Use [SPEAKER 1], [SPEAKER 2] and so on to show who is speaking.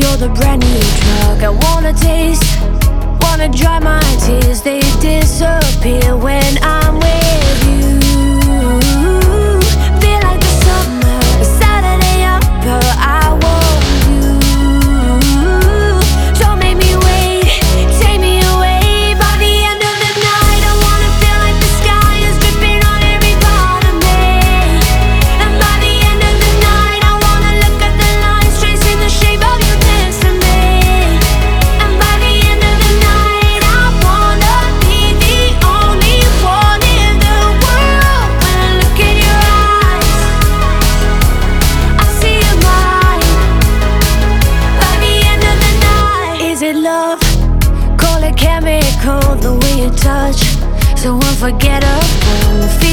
[SPEAKER 1] You're the brand new drug I wanna taste. Wanna dry my tears They disappear when I love. Call it chemical, the way you touch. So unforgettable.